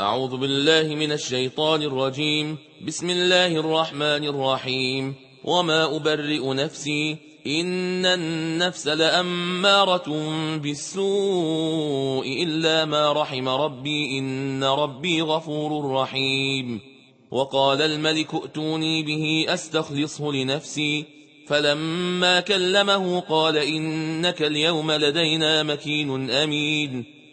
أعوذ بالله من الشيطان الرجيم. بسم الله الرحمن الرحيم. وما أبرئ نفسي. إن النفس لأمارة بالسوء إلا ما رحم ربي. إن ربي غفور رحيم. وقال الملك ائتوني به أستخلصه لنفسي. فلما كلمه قال إنك اليوم لدينا مكين أمين.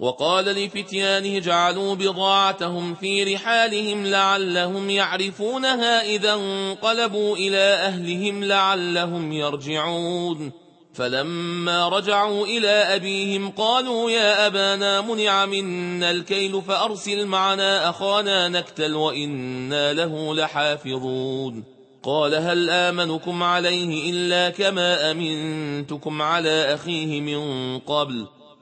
وقال لفتيانه جعلوا بضاعتهم في رحالهم لعلهم يعرفونها إذا انقلبوا إلى أهلهم لعلهم يرجعون. فلما رجعوا إلى أبيهم قالوا يا أبانا منع منا الكيل فأرسل معنا أخانا نكتل وإنا له لحافظون. قال هل آمنكم عليه إلا كما أمنتكم على أخيه من قبل؟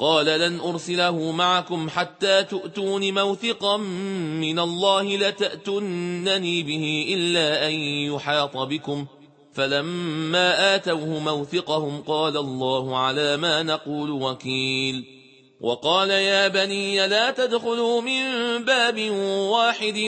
قال لن أرسله معكم حتى تؤتون موثقا من الله لتأتنني به إلا أن يحاط بكم. فلما آتوه موثقهم قال الله على ما نقول وكيل. وقال يا بني لا تدخلوا من باب واحد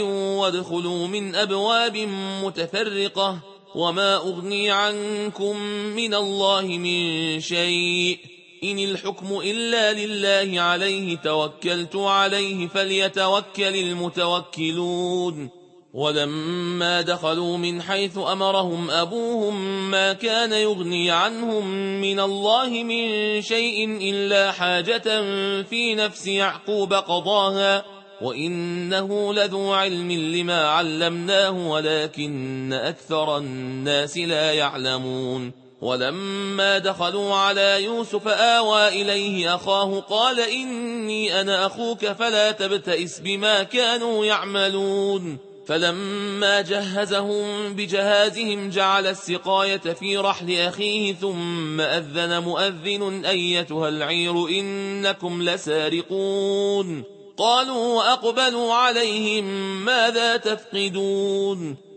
وادخلوا من أبواب متفرقة وما أغني عنكم من الله من شيء. إن الحكم إلا لله عليه توكلت عليه فليتوكل المتوكلون. ولما دخلوا من حيث أمرهم أبوهم ما كان يغني عنهم من الله من شيء إلا حاجة في نفس يعقوب قضاها. وإنه لذو علم لما علمناه ولكن أكثر الناس لا يعلمون. ولما دخلوا على يوسف آوى إليه أخاه قال إني أنا أخوك فلا تبتئس بما كانوا يعملون. فلما جهزهم بجهازهم جعل السقاية في رحل أخيه ثم أذن مؤذن أيتها العير إنكم لسارقون. قالوا وأقبلوا عليهم ماذا تفقدون؟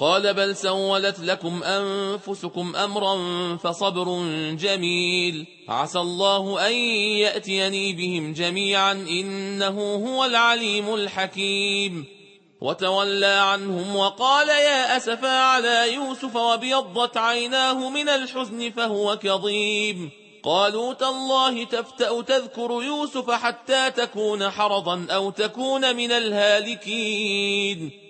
قال بل سولت لكم أنفسكم أمرا فصبر جميل. عسى الله أن يأتيني بهم جميعا إنه هو العليم الحكيم. وتولى عنهم وقال يا أسفا على يوسف وبيضت عيناه من الحزن فهو كظيم. قالوا تالله تفتأ تذكر يوسف حتى تكون حرضا أو تكون من الهالكين.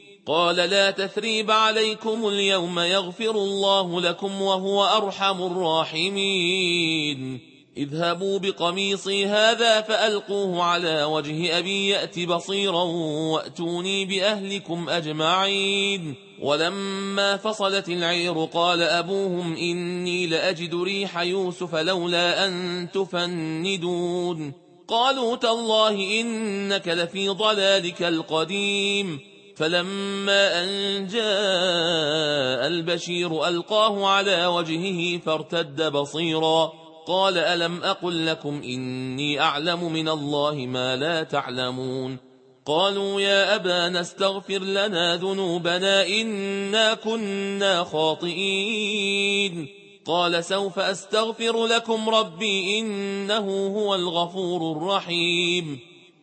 قال لا تثريب عليكم اليوم يغفر الله لكم وهو أرحم الراحمين. اذهبوا بقميصي هذا فألقوه على وجه أبي يأت بصيرا وأتوني بأهلكم أجمعين. ولما فصلت العير قال أبوهم إني لأجد ريح يوسف لولا أن تفندون. قالوا تالله إنك لفي ضلالك القديم. فلما أن جاء البشير ألقاه على وجهه فارتد بصيرا. قال ألم أقل لكم إني أعلم من الله ما لا تعلمون. قالوا يا أبانا استغفر لنا ذنوبنا إنا كنا خاطئين. قال سوف أستغفر لكم ربي إنه هو الغفور الرحيم.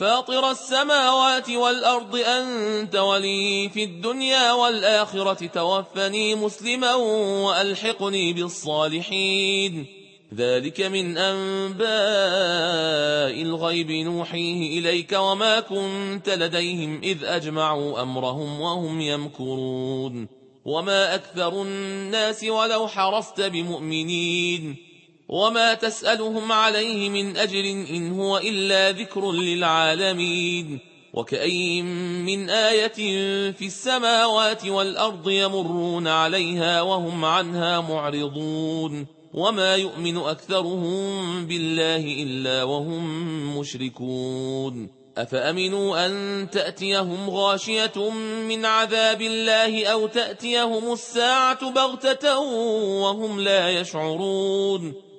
فاطر السماوات والأرض أنت ولي في الدنيا والآخرة توفني مسلما وألحقني بالصالحين. ذلك من أنباء الغيب نوحيه إليك وما كنت لديهم إذ أجمعوا أمرهم وهم يمكرون. وما أكثر الناس ولو حرصت بمؤمنين. وما تسألهم عليه من أجر إن هو إلا ذكر للعالمين وكأي من آية في السماوات والأرض يمرون عليها وهم عنها معرضون وما يؤمن أكثرهم بالله إلا وهم مشركون أفأمنوا أن تأتيهم غاشية من عذاب الله أو تأتيهم الساعة بغتة وهم لا يشعرون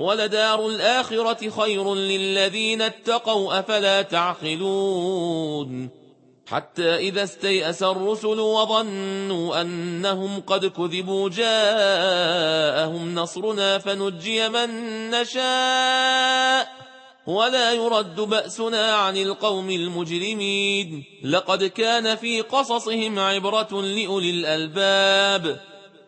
ولدار الآخرة خير للذين اتقوا أفلا تعقلون؟ حتى إذا استيأس الرسل وظنوا أنهم قد كذبوا جاءهم نصرنا فنجي من نشاء. ولا يرد بأسنا عن القوم المجرمين. لقد كان في قصصهم عبرة لأولي الألباب.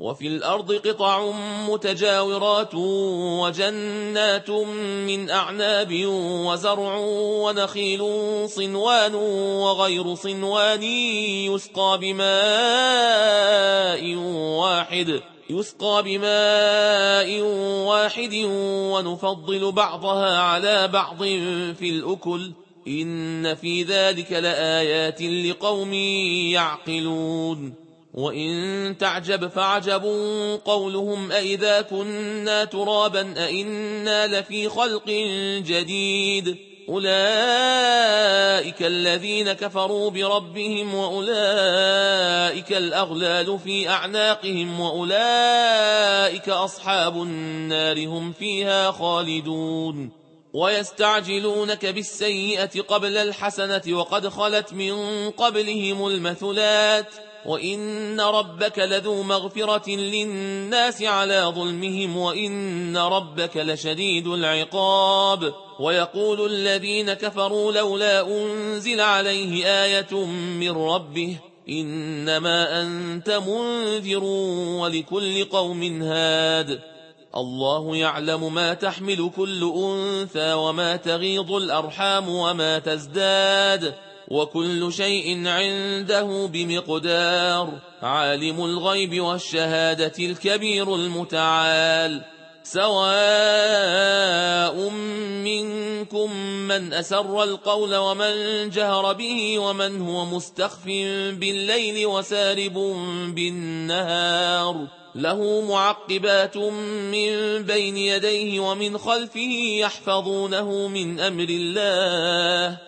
وفي الأرض قطع متجاورات وجنات من أعناب وزرع ونخيل صنوان وغير صنوان يسقى بماء واحد يسقى بماء واحد ونفضل بعضها على بعض في الأكل إن في ذلك لآيات لقوم يعقلون وإن تعجب فعجب قولهم أئذا كنا ترابا أئنا لفي خلق جديد. أولئك الذين كفروا بربهم وأولئك الأغلال في أعناقهم وأولئك أصحاب النار هم فيها خالدون. ويستعجلونك بالسيئة قبل الحسنة وقد خلت من قبلهم المثلات. وإن ربك لذو مغفرة للناس على ظلمهم وإن ربك لشديد العقاب ويقول الذين كفروا لولا أنزل عليه آية من ربه إنما أنت منذر ولكل قوم هاد الله يعلم ما تحمل كل أنثى وما تغيض الأرحام وما تزداد وكل شيء عنده بمقدار. عالم الغيب والشهادة الكبير المتعال. سواء منكم من أسر القول ومن جهر به ومن هو مستخف بالليل وسارب بالنهار. له معقبات من بين يديه ومن خلفه يحفظونه من أمر الله.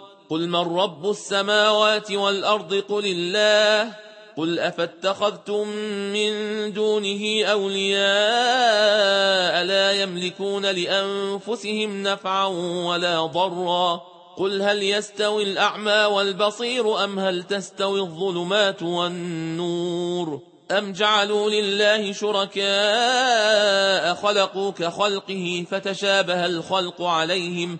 قل من رب السماوات والأرض قل الله قل أفاتخذتم من دونه أولياء لا يملكون لأنفسهم نفعا ولا ضرا قل هل يستوي الأعمى والبصير أم هل تستوي الظلمات والنور أم جعلوا لله شركاء خلقوا كخلقه فتشابه الخلق عليهم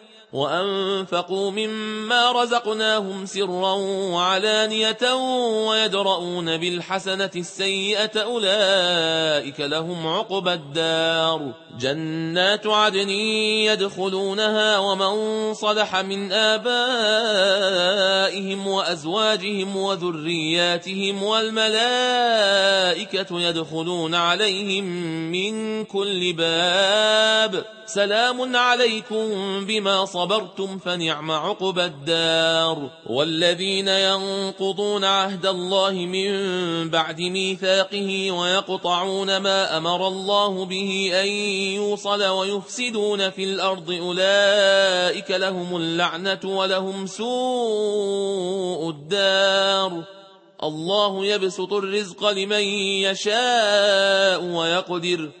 وأنفقوا مما رزقناهم سرا وعلانية ويدرؤون بالحسنة السيئة أولئك لهم عقبى الدار. جنات عدن يدخلونها ومن صلح من آبائهم وأزواجهم وذرياتهم والملائكة يدخلون عليهم من كل باب. سلام عليكم بما صبرتم فنعم عقب الدار. والذين ينقضون عهد الله من بعد ميثاقه ويقطعون ما أمر الله به أن يوصل ويفسدون في الأرض أولئك لهم اللعنة ولهم سوء الدار. الله يبسط الرزق لمن يشاء ويقدر.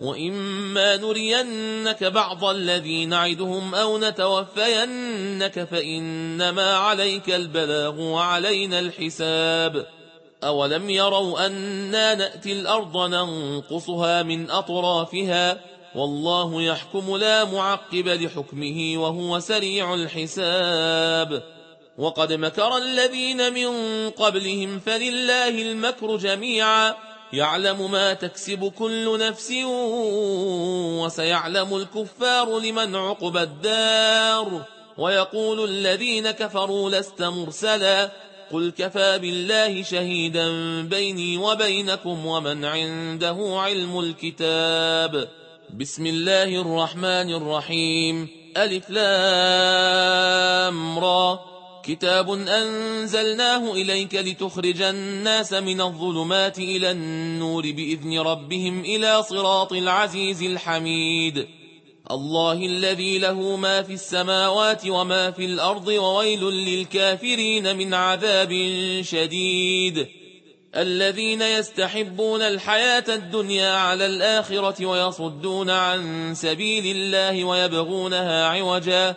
وإما نرينك بعض الذي نعدهم أو نتوفينك فإنما عليك البلاغ وعلينا الحساب أولم يروا أنا نأتي الأرض ننقصها من أطرافها والله يحكم لا معقب لحكمه وهو سريع الحساب وقد مكر الذين من قبلهم فلله المكر جميعا يعلم ما تكسب كل نفس وسيعلم الكفار لمن عقب الدار ويقول الذين كفروا لست مرسلا قل كفى بالله شهيدا بيني وبينكم ومن عنده علم الكتاب بسم الله الرحمن الرحيم ألف لام را كتاب أنزلناه إليك لتخرج الناس من الظلمات إلى النور بإذن ربهم إلى صراط العزيز الحميد. الله الذي له ما في السماوات وما في الأرض وويل للكافرين من عذاب شديد. الذين يستحبون الحياة الدنيا على الآخرة ويصدون عن سبيل الله ويبغونها عوجاً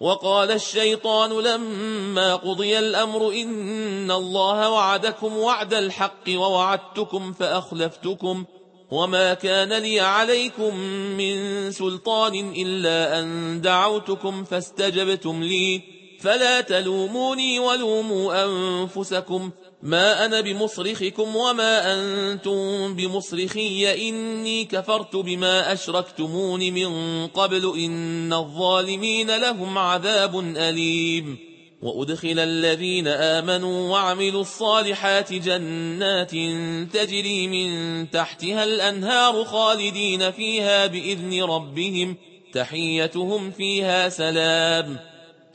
وقال الشيطان لما قضي الأمر إن الله وعدكم وعد الحق ووعدتكم فأخلفتكم وما كان لي عليكم من سلطان إلا أن دعوتكم فاستجبتم لي فلا تلوموني ولوموا أنفسكم ما أنا بمصرخكم وما أنتم بمصرخي إني كفرت بما أشركتمون من قبل إن الظالمين لهم عذاب أليم. وأدخل الذين آمنوا وعملوا الصالحات جنات تجري من تحتها الأنهار خالدين فيها بإذن ربهم تحيتهم فيها سلام.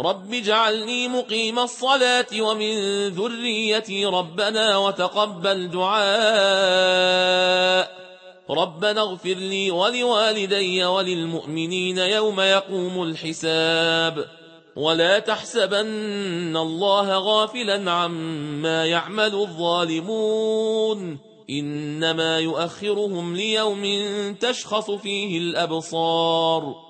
رب اجعلني مقيم الصلاة ومن ذريتي ربنا وتقبل دعاء ربنا اغفر لي ولوالدي وللمؤمنين يوم يقوم الحساب ولا تحسبن الله غافلا عما يعمل الظالمون إنما يؤخرهم ليوم تشخص فيه الأبصار